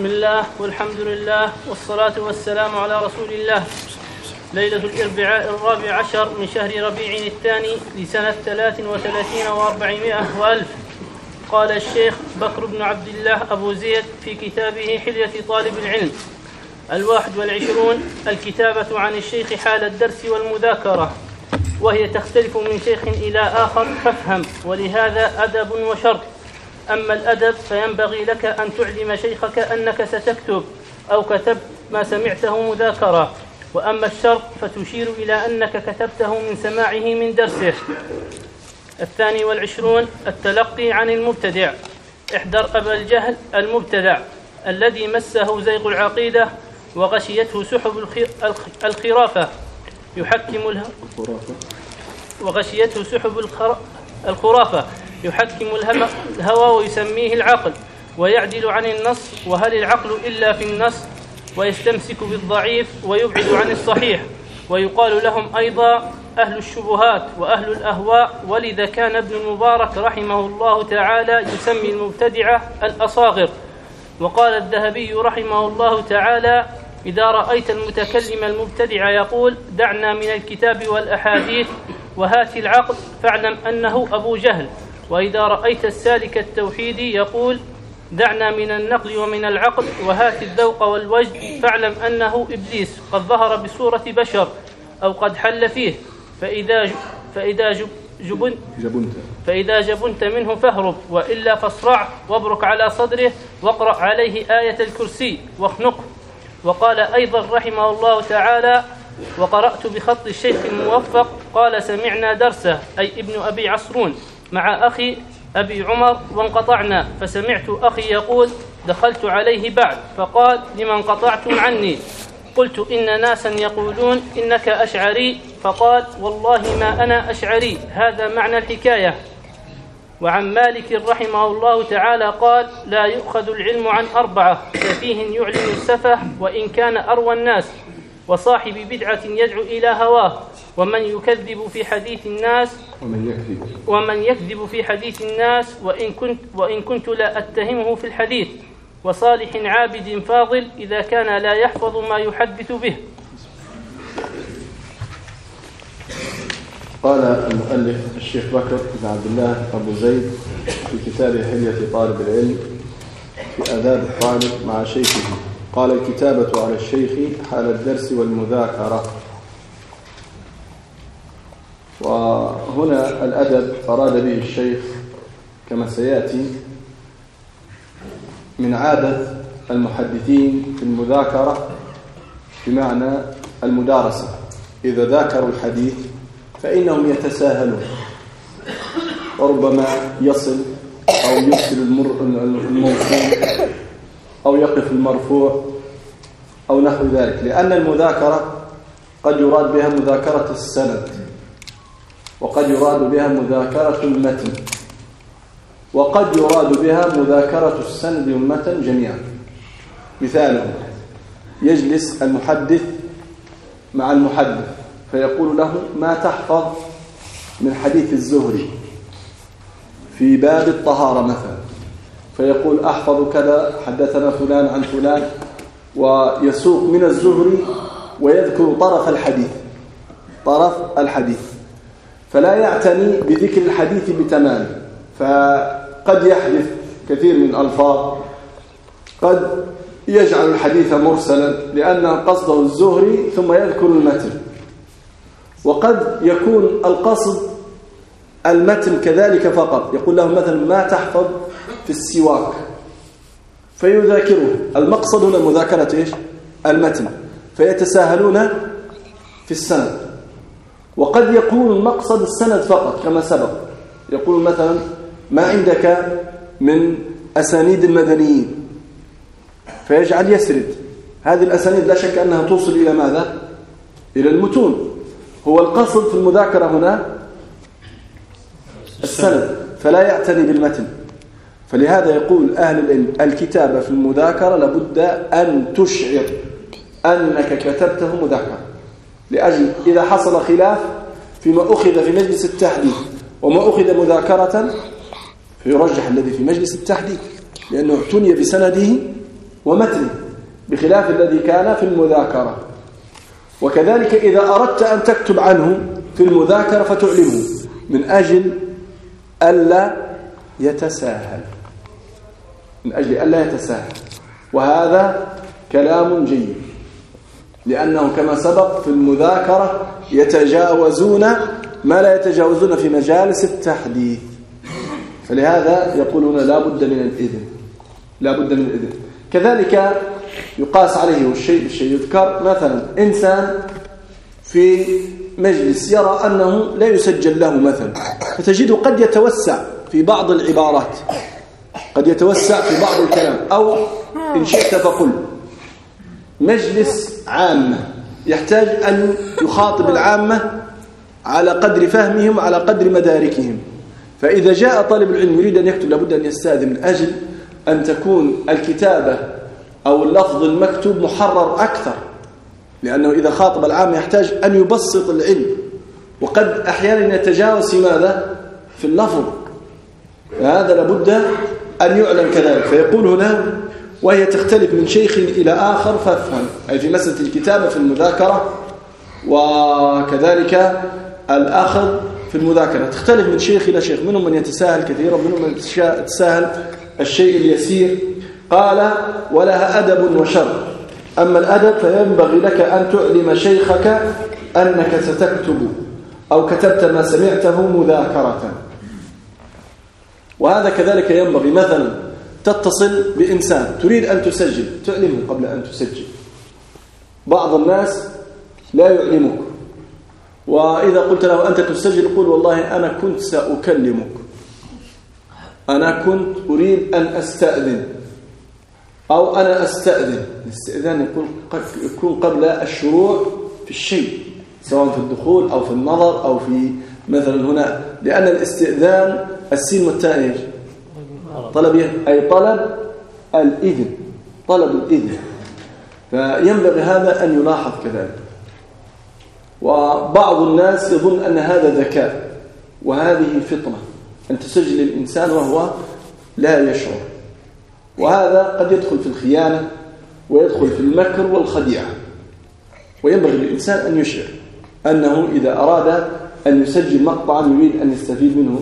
بسم الله والحمد لله والصلاة والسلام على رسول الله. ليلة الأربعاء الرابع عشر من شهر ربيع الثاني لسنة ثلاث وثلاثين وأربعمائة وألف. قال الشيخ بكر بن عبد الله أبو زيد في كتابه حلية طالب العلم. الواحد والعشرون الكتابة عن الشيخ حال الدرس والمذاكرة. وهي تختلف من شيخ إلى آخر فافهم. ولهذا أدب وشرط أما الأدب فينبغي لك أن تعلم شيخك أنك ستكتب أو كتبت ما سمعته مذاكرة. وأما الشرط فتشير إلى أنك كتبته من سماعه من درسه. الثاني والعشرون التلقي عن المبتدع. احذر أبا الجهل المبتدع الذي مسه زيغ العقيدة وغشيته سحب الخرافة. يحكم وغشيته سحب الخرافة. يحكم الهوى ويسميه العقل ويعدل عن النص وهل العقل إلا في النص؟ ويستمسك بالضعيف ويبعد عن الصحيح ويقال لهم أيضا أهل الشبهات وأهل الأهواء ولذا كان ابن المبارك رحمه الله تعالى يسمي المبتدعة الأصاغر. وقال الذهبي رحمه الله تعالى إذا رأيت المتكلم المبتدع يقول دعنا من الكتاب والأحاديث وهات العقل فاعلم أنه أبو جهل. وإذا رأيت السالك التوحيدي يقول دعنا من النقل ومن العقل وهات الذوق والوجد فاعلم أنه إبليس قد ظهر بصورة بشر أو قد حل فيه. فإذا فإذا جبنت جبنت. فإذا جبنت منه فاهرب وإلا فاصرع وابرك على صدره واقرأ عليه آية الكرسي واخنقه وقال أيضا رحمه الله تعالى وقرأت بخط الشيخ الموفق قال سمعنا درسه أي ابن أبي عصرون. مع أخي أبي عمر وانقطعنا فسمعت أخي يقول دخلت عليه بعد. فقال لمن قطعتم عني؟ قلت إن ناسا يقولون إنك أشعري. فقال والله ما أنا أشعري. هذا معنى الحكاية. وعن مالك رحمه الله تعالى قال لا يؤخذ العلم عن أربعة سفيه يعلن السفه وإن كان أروى الناس وصاحب بدعة يدعو إلى هواه. ومن يكذب في حديث الناس ومن يكذب. ومن يكذب في حديث الناس وإن كنت وإن كنت لا أتهمه في الحديث. وصالح عابد فاضل إذا كان لا يحفظ ما يحدث به. قال المؤلف الشيخ بكر بن عبد الله أبو زيد في كتابه حلية طالب العلم في آداب الطالب مع شيخه. قال الكتابة على الشيخ حال الدرس والمذاكرة. وهنا الأدب أراد به الشيخ كما سيأتي من عادة المحدثين في المذاكرة بمعنى المدارسة. إذا ذاكروا الحديث فإنهم يتساهلون وربما يصل أو يرسل الموصول أو يقف المرفوع أو نحو ذلك لأن المذاكرة قد يراد بها مذاكرة السند. وقد يراد بها مذاكرة المتن. وقد يراد بها مذاكرة السند والمتن جميعا. مثاله يجلس المحدث مع المحدث فيقول له ما تحفظ من حديث الزهري في باب الطهارة مثلا؟ فيقول أحفظ كذا حدثنا فلان عن فلان ويسوق من الزهري ويذكر طرف الحديث. طرف الحديث. فلا يعتني بذكر الحديث بتمام. فقد يحدث كثير من الألفاظ قد يجعل الحديث مرسلا لأن قصده الزهري ثم يذكر المتن. وقد يكون القصد المتن كذلك فقط. يقول له مثلا ما تحفظ في السواك؟ فيذاكره. المقصد هنا مذاكرة إيش؟ المتن. فيتساهلون في السند. وقد يكون المقصد السند فقط كما سبق. يقول مثلا ما عندك من أسانيد المدنيين؟ فيجعل يسرد. هذه الأسانيد لا شك أنها توصل إلى ماذا؟ إلى المتون. هو القصد في المذاكرة هنا السند فلا يعتني بالمتن. فلهذا يقول أهل العلم الكتابة في المذاكرة لابد أن تشعر أنك كتبته مذاكرة. لأجل إذا حصل خلاف فيما أخذ في مجلس التحديث وما أخذ مذاكرة فيرجح الذي في مجلس التحديث لأنه اعتني بسنده ومتنه بخلاف الذي كان في المذاكرة. وكذلك إذا أردت أن تكتب عنه في المذاكرة فتعلمه من أجل ألا يتساهل. من أجل ألا يتساهل. وهذا كلام جيد. لأنه كما سبق في المذاكرة يتجاوزون ما لا يتجاوزون في مجالس التحديث. فلهذا يقولون لا بد من الإذن. لا بد من الإذن. كذلك يقاس عليه الشيء الشيء يذكر مثلا إنسان في مجلس يرى أنه لا يسجل له مثلا. فتجده قد يتوسع في بعض العبارات. قد يتوسع في بعض الكلام. أو إن شئت فقل. مجلس عامة يحتاج أن يخاطب العامة على قدر فهمهم وعلى قدر مداركهم. فإذا جاء طالب العلم يريد أن يكتب لابد أن يستاذن من أجل أن تكون الكتابة أو اللفظ المكتوب محرر أكثر. لأنه إذا خاطب العام يحتاج أن يبسط العلم. وقد أحيانا يتجاوز في ماذا؟ في اللفظ. فهذا لابد أن يعلم كذلك. فيقول هنا وهي تختلف من شيخ إلى آخر فافهم أي في مسألة الكتابة في المذاكرة وكذلك الأخذ في المذاكرة. تختلف من شيخ إلى شيخ منهم من يتساهل كثيرا ومنهم من يتساهل الشيء اليسير. قال ولها أدب وشر. أما الأدب فينبغي لك أن تعلم شيخك أنك ستكتب أو كتبت ما سمعته مذاكرة. وهذا كذلك ينبغي. مثلا تتصل بإنسان. تريد أن تسجل. تعلمه قبل أن تسجل. بعض الناس لا يعلمك. وإذا قلت له أنت تسجل يقول والله أنا كنت سأكلمك. أنا كنت أريد أن أستأذن. أو أنا أستأذن. الاستئذان يكون يكون قبل الشروع في الشيء سواء في الدخول أو في النظر أو في مثلا هنا. لأن الاستئذان السين والتاء طلب أي طلب الإذن. طلب الإذن. فينبغي هذا أن يلاحظ كذلك. وبعض الناس يظن أن هذا ذكاء وهذه فطنة. أن تسجل الإنسان وهو لا يشعر. وهذا قد يدخل في الخيانة ويدخل في المكر والخديعة. وينبغي للإنسان أن يشعر أنه إذا أراد أن يسجل مقطعا يريد أن يستفيد منه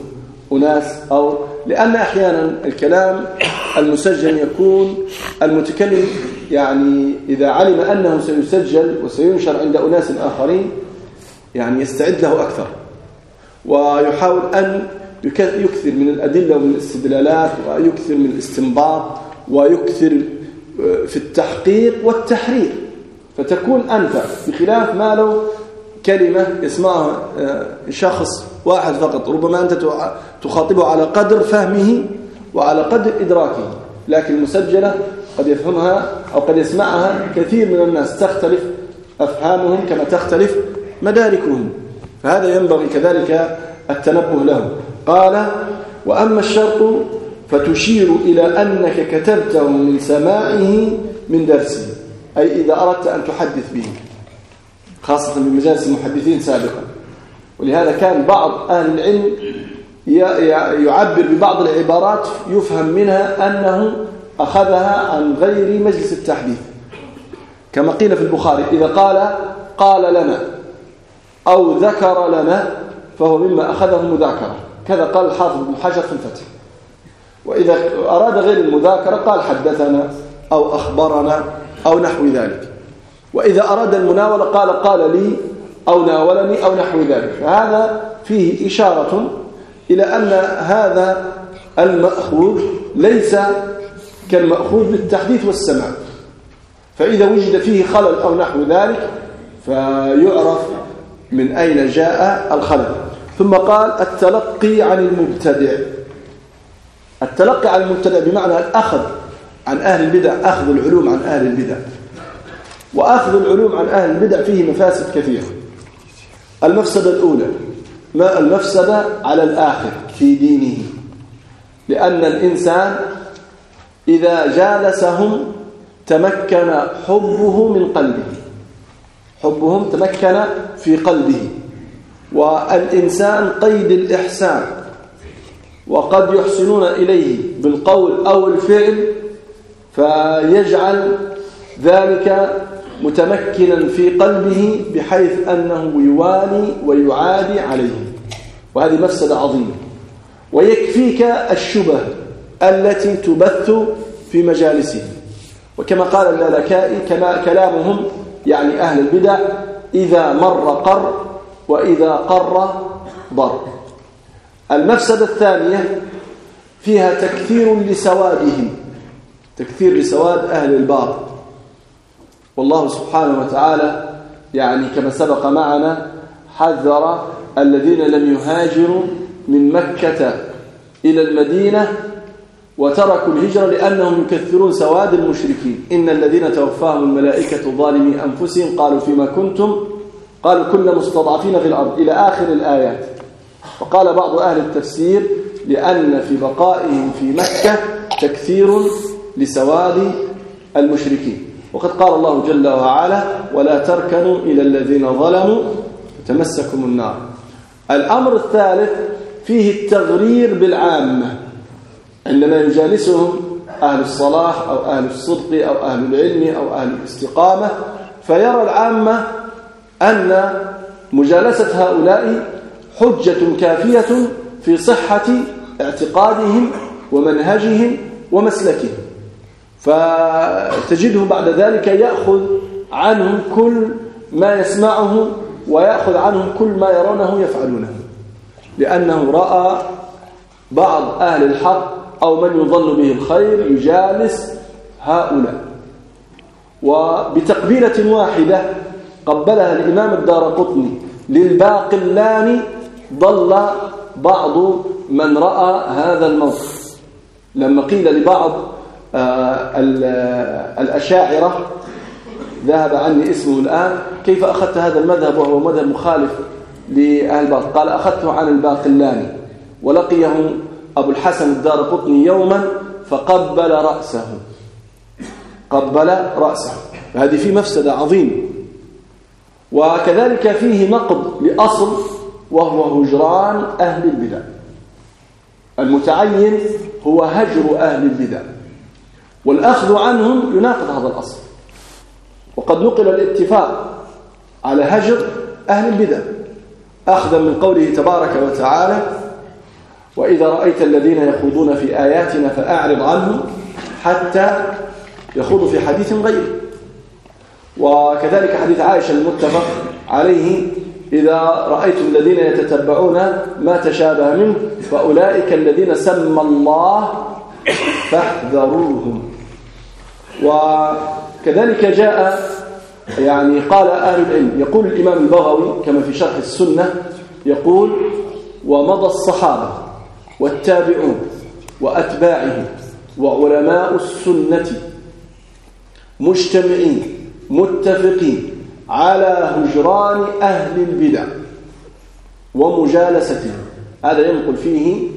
أناس أو لأن أحيانا الكلام المسجل يكون المتكلم يعني إذا علم أنه سيسجل وسينشر عند أناس آخرين يعني يستعد له أكثر. ويحاول أن يكثر من الأدلة ومن الاستدلالات ويكثر من الاستنباط ويكثر آه، في التحقيق والتحرير. فتكون أنفع بخلاف ما لو كلمة يسمعها آه، شخص واحد فقط ربما أنت تخاطبه على قدر فهمه وعلى قدر إدراكه لكن المسجلة قد يفهمها أو قد يسمعها كثير من الناس تختلف أفهامهم كما تختلف مداركهم فهذا ينبغي كذلك التنبه له قال وأما الشرط فتشير إلى أنك كتبته من سماعه من درسه أي إذا أردت أن تحدث به خاصة في مجالس المحدثين سابقا. ولهذا كان بعض أهل العلم يعبر ببعض العبارات يفهم منها أنه أخذها عن غير مجلس التحديث. كما قيل في البخاري إذا قال قال لنا أو ذكر لنا فهو مما أخذه مذاكرة كذا قال الحافظ بن حجر في الفتح. وإذا أراد غير المذاكرة قال حدثنا أو أخبرنا أو نحو ذلك. وإذا أراد المناولة قال قال لي أو ناولني أو نحو ذلك. فهذا فيه إشارة إلى أن هذا المأخوذ ليس كالمأخوذ بالتحديث والسماع. فإذا وجد فيه خلل أو نحو ذلك فيعرف من أين جاء الخلل. ثم قال التلقي عن المبتدع. التلقي عن المبتدع بمعنى الأخذ عن أهل البدع أخذ العلوم عن أهل البدع. وأخذ العلوم عن أهل البدع فيه مفاسد كثيرة. المفسدة الأولى ما المفسدة على الآخر في دينه؟ لأن الإنسان إذا جالسهم تمكن حبه من قلبه. حبهم تمكن في قلبه. والإنسان قيد الإحسان. وقد يحسنون إليه بالقول أو الفعل فيجعل ذلك متمكنا في قلبه بحيث أنه يوالي ويعادي عليه. وهذه مفسدة عظيمة. ويكفيك الشبه التي تبث في مجالسه. وكما قال اللالكائي كما كلامهم يعني أهل البدع إذا مر قر وإذا قر ضر. المفسدة الثانية فيها تكثير لسوادهم. تكثير لسواد أهل الباطل والله سبحانه وتعالى يعني كما سبق معنا حذر الذين لم يهاجروا من مكة إلى المدينة وتركوا الهجرة لأنهم يكثرون سواد المشركين. إن الذين توفاهم الملائكة ظالمي أنفسهم قالوا فيما كنتم؟ قالوا كنا مستضعفين في الأرض. إلى آخر الآيات. وقال بعض أهل التفسير لأن في بقائهم في مكة تكثير لسواد المشركين. وقد قال الله جل وعلا ولا تركنوا إلى الذين ظلموا تمسكم النار. الأمر الثالث فيه التغرير بالعامة. عندما يجالسهم أهل الصلاح أو أهل الصدق أو أهل العلم أو أهل الاستقامة فيرى العامة أن مجالسة هؤلاء حجة كافية في صحة اعتقادهم ومنهجهم ومسلكهم. فتجده بعد ذلك يأخذ عنهم كل ما يسمعه ويأخذ عنهم كل ما يرونه يفعلونه. لأنه رأى بعض أهل الحق أو من يظن به الخير يجالس هؤلاء. وبتقبيلة واحدة قبلها الإمام الدار قطني للباقلان ضل بعض من رأى هذا الموقف. لما قيل لبعض الأشاعرة ذهب عني اسمه الآن كيف أخذت هذا المذهب وهو مذهب مخالف لأهل الباطل؟ قال أخذته عن الباقلاني ولقيه أبو الحسن الدار قطني يوما فقبل رأسه. قبل رأسه. فهذه في مفسدة عظيمة. وكذلك فيه نقض لأصل وهو هجران أهل البدع. المتعين هو هجر أهل البدع. والأخذ عنهم يناقض هذا الأصل. وقد نقل الاتفاق على هجر أهل البدع أخذا من قوله تبارك وتعالى وإذا رأيت الذين يخوضون في آياتنا فأعرض عنهم حتى يخوضوا في حديث غيره. وكذلك حديث عائشة المتفق عليه إذا رأيتم الذين يتتبعون ما تشابه منه فأولئك الذين سمى الله فاحذروهم. وكذلك جاء يعني قال أهل العلم يقول الإمام البغوي كما في شرح السنة يقول ومضى الصحابة والتابعون وأتباعهم وعلماء السنة مجتمعين متفقين على هجران أهل البدع ومجالستهم. هذا ينقل فيه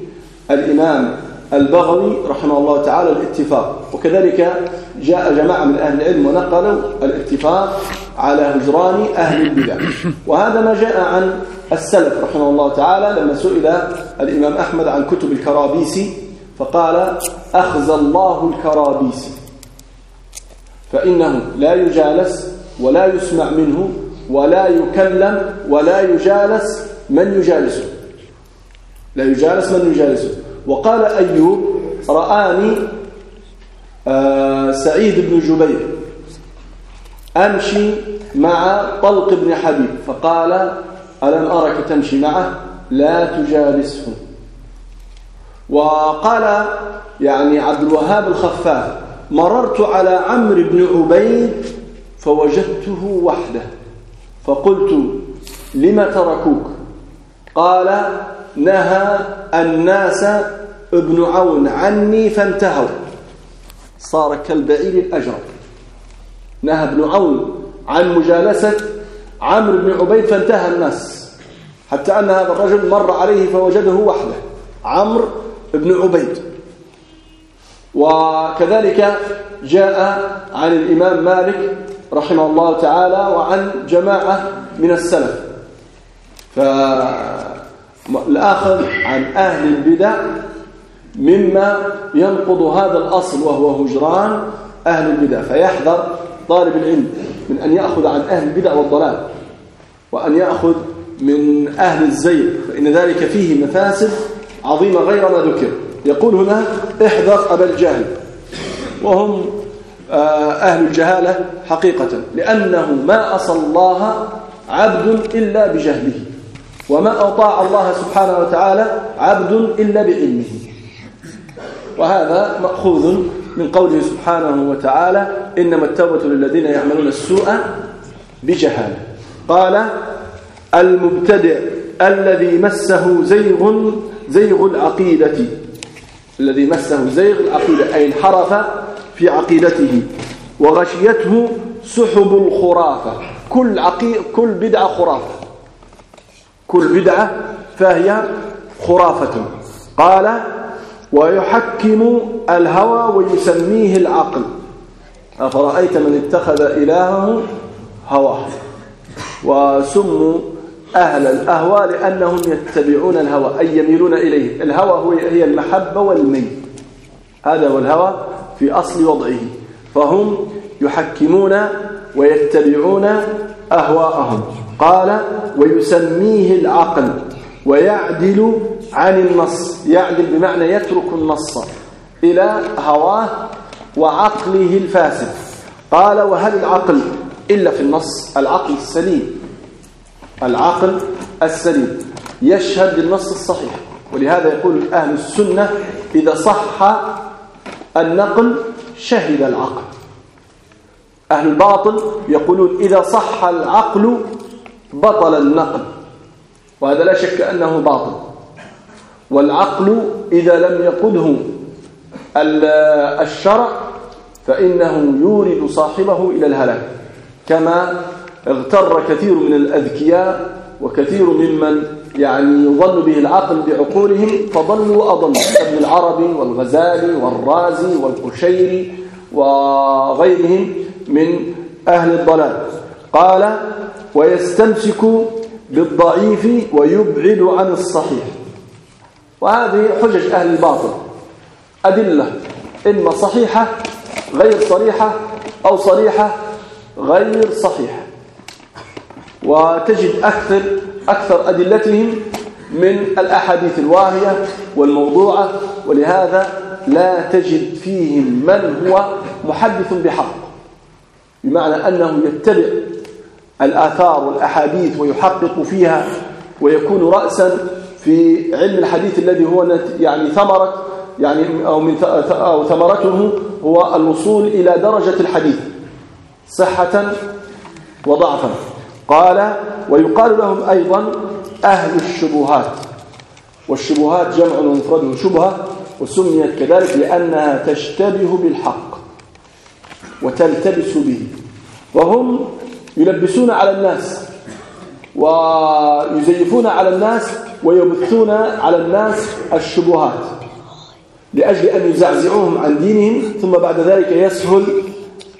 الإمام البغوي رحمه الله تعالى الاتفاق. وكذلك جاء جماعة من أهل العلم ونقلوا الاتفاق على هجران أهل البدع. وهذا ما جاء عن السلف رحمه الله تعالى لما سئل الإمام أحمد عن كتب الكرابيسي فقال أخزى الله الكرابيسي. فإنه لا يجالس ولا يسمع منه ولا يكلم ولا يجالس من يجالسه. لا يجالس من يجالسه. وقال أيوب رآني آه سعيد بن جبير أمشي مع طلق بن حبيب فقال ألم أرك تمشي معه؟ لا تجالسه. وقال يعني عبد الوهاب الخفاف مررت على عمرو بن عبيد فوجدته وحده فقلت لم تركوك؟ قال نهى الناس ابن عون عني فانتهوا. صار كالبعير الأجر نهى ابن عون عن مجالسة عمرو بن عبيد فانتهى الناس. حتى أن هذا الرجل مر عليه فوجده وحده عمرو بن عبيد. وكذلك جاء عن الإمام مالك رحمه الله تعالى وعن جماعة من السلف. فالآخذ عن أهل البدع مما ينقض هذا الأصل وهو هجران أهل البدع. فيحذر طالب العلم من أن يأخذ عن أهل البدع والضلال وأن يأخذ من أهل الزيغ. فإن ذلك فيه مفاسد عظيمة غير ما ذكر. يقول هنا احذر أبا الجهل. وهم آه، أهل الجهالة حقيقة لأنه ما أصل الله عبد إلا بجهله. وما أطاع الله سبحانه وتعالى عبد إلا بعلمه. وهذا مأخوذ من قوله سبحانه وتعالى إنما التوبة للذين يعملون السوء بجهالة. قال المبتدع الذي مسه زيغ زيغ العقيدة الذي مسه زيغ العقيدة أي انحرف في عقيدته وغشيته سحب الخرافة. كل, عقي... كل بدعة خرافة. كل بدعة فهي خرافة. قال ويحكم الهوى ويسميه العقل. أفرأيت من اتخذ إلهه هواه؟ وسموا أهل الأهوى لأنهم يتبعون الهوى أي يميلون إليه. الهوى هو هي المحبة والميل. هذا هو الهوى في أصل وضعه. فهم يحكمون ويتبعون أهواءهم. قال ويسميه العقل ويعدل عن النص يعدل بمعنى يترك النص إلى هواه وعقله الفاسد. قال وهل العقل إلا في النص؟ العقل السليم العقل السليم. يشهد بالنص الصحيح ولهذا يقول أهل السنة إذا صح النقل شهد العقل. أهل الباطل يقولون إذا صح العقل بطل النقل وهذا لا شك أنه باطل. والعقل إذا لم يقده الشرع فإنه يورد صاحبه إلى الهلاك. كما اغتر كثير من الأذكياء وكثير ممن يعني يظن به العقل بعقولهم فضلوا وأضلوا ابن العربي والغزالي والرازي والقشيري وغيرهم من أهل الضلال. قال ويستمسك بالضعيف ويبعد عن الصحيح. وهذه حجج أهل الباطل. أدلة. إما صحيحة غير صريحة أو صريحة غير صحيحة. وتجد أكثر أكثر أدلتهم من الأحاديث الواهية والموضوعة. ولهذا لا تجد فيهم من هو محدث بحق. بمعنى أنه يتبع الآثار والأحاديث ويحقق فيها ويكون رأسا في علم الحديث الذي هو يعني ثمرة يعني أو, من أو ثمرته هو الوصول إلى درجة الحديث صحة وضعفا. قال ويقال لهم أيضا أهل الشبهات والشبهات جمع ومفرده شبهة وسميت كذلك لأنها تشتبه بالحق وتلتبس به وهم يلبسون على الناس ويزيفون على الناس ويبثون على الناس الشبهات لأجل أن يزعزعوهم عن دينهم ثم بعد ذلك يسهل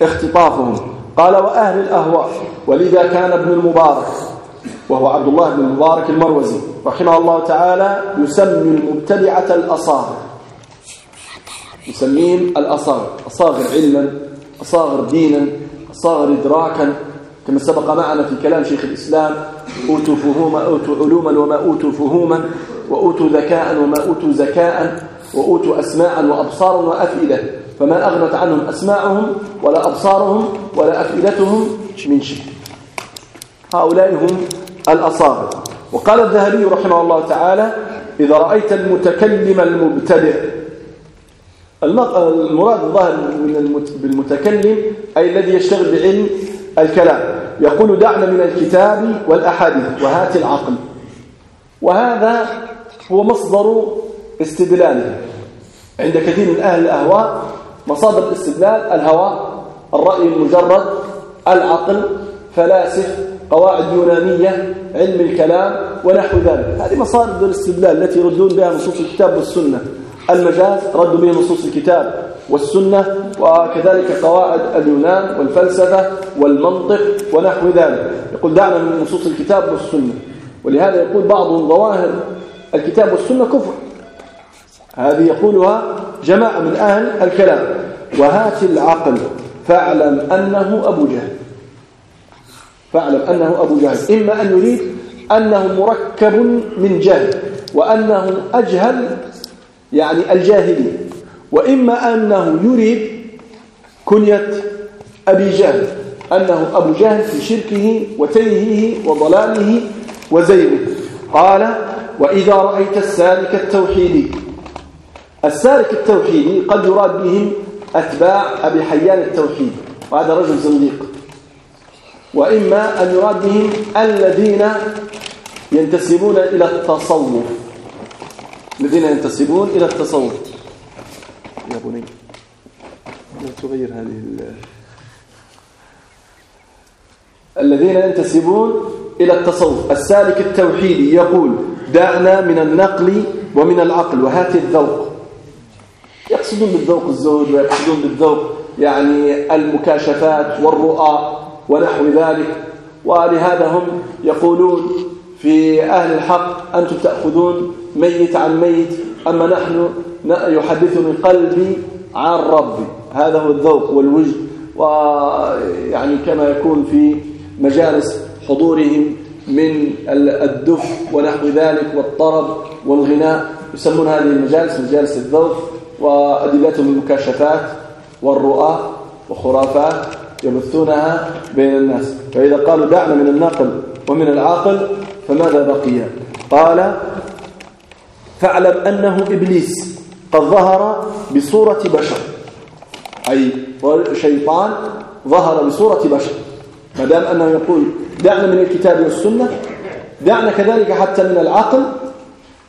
اختطافهم. قال وأهل الأهواء ولذا كان ابن المبارك وهو عبد الله بن المبارك المروزي رحمه الله تعالى يسمي المبتدعة الأصاغر. يسميهم الأصاغر أصاغر علما أصاغر دينا أصاغر إدراكا كما سبق معنا في كلام شيخ الإسلام أوتوا فهوما أوتوا علوما وما أوتوا فهوما وأوتوا ذكاء وما أوتوا زكاء وأوتوا أسماعا وأبصارا وأفئدة. فما أغنت عنهم أسماعهم ولا أبصارهم ولا أفئدتهم من شيء. هؤلاء هم الأصابع. وقال الذهبي رحمه الله تعالى إذا رأيت المتكلم المبتدع المراد الظاهر بالمتكلم أي الذي يشتغل بعلم الكلام. يقول دعنا من الكتاب والأحاديث وهات العقل. وهذا هو مصدر استدلاله عند كثير من أهل الأهواء مصادر الاستدلال الهوى الرأي المجرد العقل فلاسف قواعد يونانية علم الكلام ونحو ذلك. هذه مصادر الاستدلال التي يردون بها نصوص الكتاب والسنة. المجاز ردوا به نصوص الكتاب والسنة وكذلك قواعد اليونان والفلسفة والمنطق ونحو ذلك. يقول دعنا من نصوص الكتاب والسنة. ولهذا يقول بعضهم ظواهر الكتاب والسنة كفر. هذه يقولها جماعة من أهل الكلام. وهات العقل فاعلم أنه أبو جهل. فاعلم أنه أبو جهل. إما أن يريد أنه مركب من جهل وأنه أجهل يعني الجاهلي وإما أنه يريد كنية أبي جهل أنه أبو جهل في شركه وتيهه وضلاله وزيغه قال وإذا رأيت السالك التوحيدي السالك التوحيدي قد يراد بهم أتباع أبي حيان التوحيد وهذا رجل زنديق. وإما أن يراد بهم الذين ينتسبون إلى التصوف. الذين ينتسبون إلى التصوف. يا بني لا تغير هذه الذين ينتسبون إلى التصوف. السالك التوحيدي يقول دعنا من النقل ومن العقل وهات الذوق. يقصدون بالذوق الزهد ويقصدون بالذوق يعني المكاشفات والرؤى ونحو ذلك. ولهذا هم يقولون في أهل الحق أنتم تأخذون ميت عن ميت أما نحن يحدثني قلبي عن ربي هذا هو الذوق والوجد. ويعني كما يكون في مجالس حضورهم من الدف ونحو ذلك والطرب والغناء يسمون هذه المجالس مجالس الذوق وأدلتهم المكاشفات والرؤى وخرافات يبثونها بين الناس. فإذا قالوا دعنا من النقل ومن العاقل فماذا بقي؟ قال فاعلم أنه إبليس قد ظهر بصورة بشر. أي شيطان ظهر بصورة بشر. ما دام أنه يقول دعنا من الكتاب والسنة دعنا كذلك حتى من العقل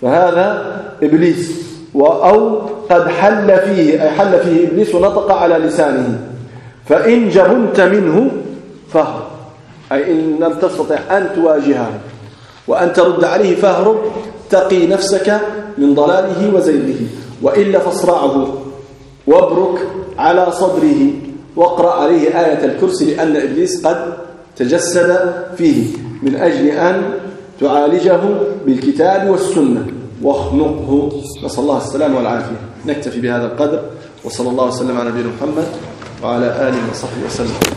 فهذا إبليس. أو قد حل فيه أي حل فيه إبليس ونطق على لسانه. فإن جبنت منه فهرب أي إن لم تستطع أن تواجهه. وأن ترد عليه فاهرب تقي نفسك من ضلاله وزيغه وإلا فاصرعه وابرك على صدره واقرأ عليه آية الكرسي لأن إبليس قد تجسد فيه من أجل أن تعالجه بالكتاب والسنة. واخنقه. نسأل الله السلام والعافية. نكتفي بهذا القدر وصلى الله وسلم على نبينا محمد وعلى آله وصحبه وسلم.